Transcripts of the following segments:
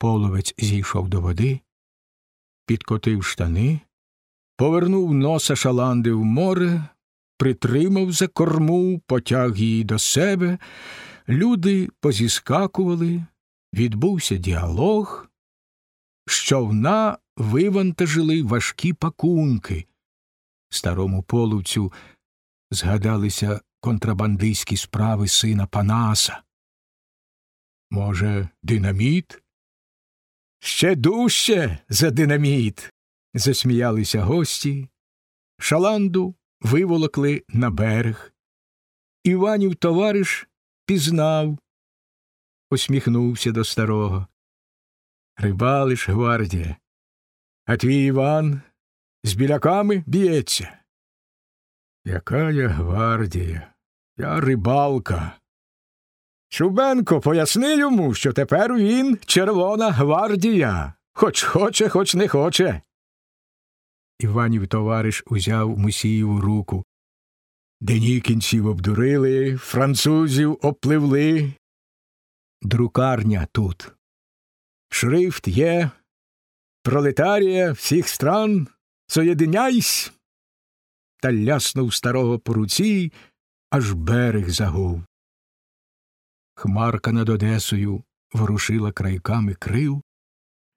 Половець зійшов до води, підкотив штани, повернув носа шаланди в море, притримав за корму, потяг її до себе. Люди позіскакували, відбувся діалог. З човна вивантажили важкі пакунки. Старому половцю згадалися контрабандистські справи сина Панаса. Може, динаміт? Ще дужче за динаміт. засміялися гості. Шаланду виволокли на берег. Іванів товариш пізнав, посміхнувся до старого. Рибалиш, гвардія, а твій Іван з біляками б'ється. Яка я гвардія? Я рибалка. Чубенко поясни йому, що тепер він червона гвардія, хоч хоче, хоч не хоче. Іванів товариш узяв Мусієву руку. Денікінців обдурили, французів опливли. Друкарня тут. Шрифт є. Пролетарія всіх стран, соєдиняйсь. Та ляснув старого по руці, аж берег загув. Хмарка над Одесою ворушила крайками крил,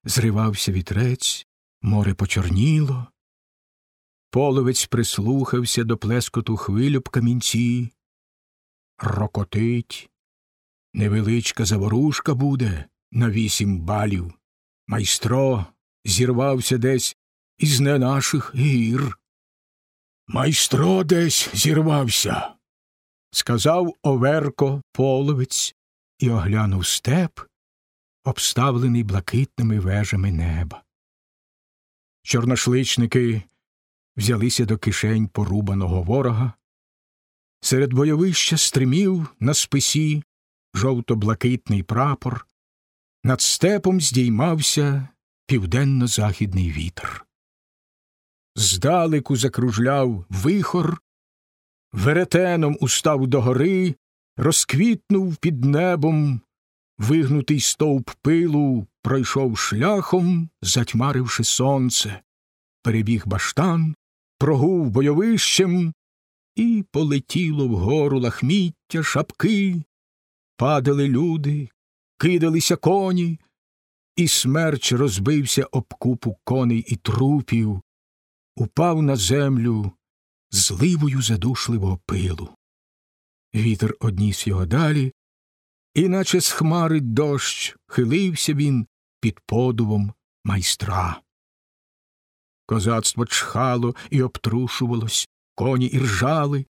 зривався вітрець, море почорніло. Половець прислухався до плескоту хвилю б камінці. Рокотить. Невеличка заворушка буде на вісім балів. Майстро зірвався десь із не наших гір. Майстро десь зірвався, сказав Оверко половець і оглянув степ, обставлений блакитними вежами неба. Чорношличники взялися до кишень порубаного ворога. Серед бойовища стримів на списі жовто-блакитний прапор, над степом здіймався південно-західний вітер. Здалеку закружляв вихор, веретеном устав догори, розквітнув під небом, вигнутий стовп пилу пройшов шляхом, затьмаривши сонце, перебіг баштан, прогув бойовищем, і полетіло вгору лахміття, шапки, падали люди, кидалися коні, і смерч розбився об купу коней і трупів, упав на землю зливою задушливого пилу. Вітер одніс його далі, і наче з хмари дощ хилився він під подувом майстра. Козацтво чхало і обтрушувалось, коні іржали,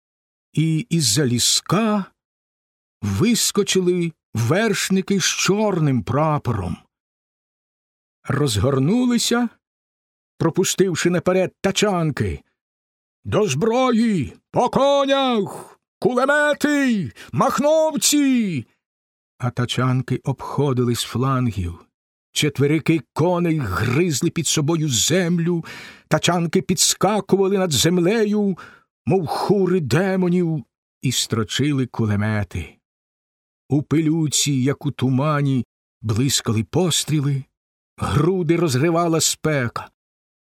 і із за ліска вискочили вершники з чорним прапором. Розгорнулися, пропустивши наперед тачанки. До зброї, по конях, кулемети, махновці. А тачанки обходили з флангів. Четверики коней гризли під собою землю, тачанки підскакували над землею, мов хури демонів, і строчили кулемети. У пилюці, як у тумані, блискали постріли, груди розривала спека.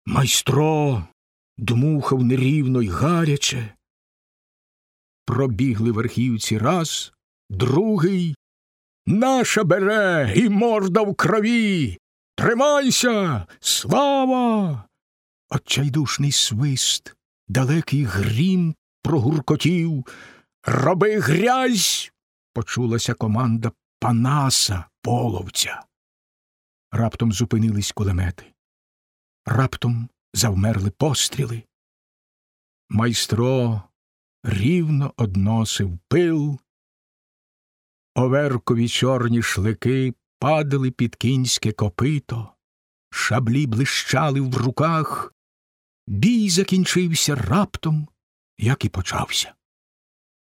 Майстро дмухав нерівно й гаряче. Пробігли верхівці раз, другий. Наша бере і морда в крові. Тримайся, слава! Отчайдушний свист, далекий грім прогуркотів. Роби грязь. Почулася команда Панаса половця. Раптом зупинились кулемети. Раптом завмерли постріли. Майстро рівно односив пил. Оверкові чорні шлики падали під кінське копито, шаблі блищали в руках. Бій закінчився раптом, як і почався.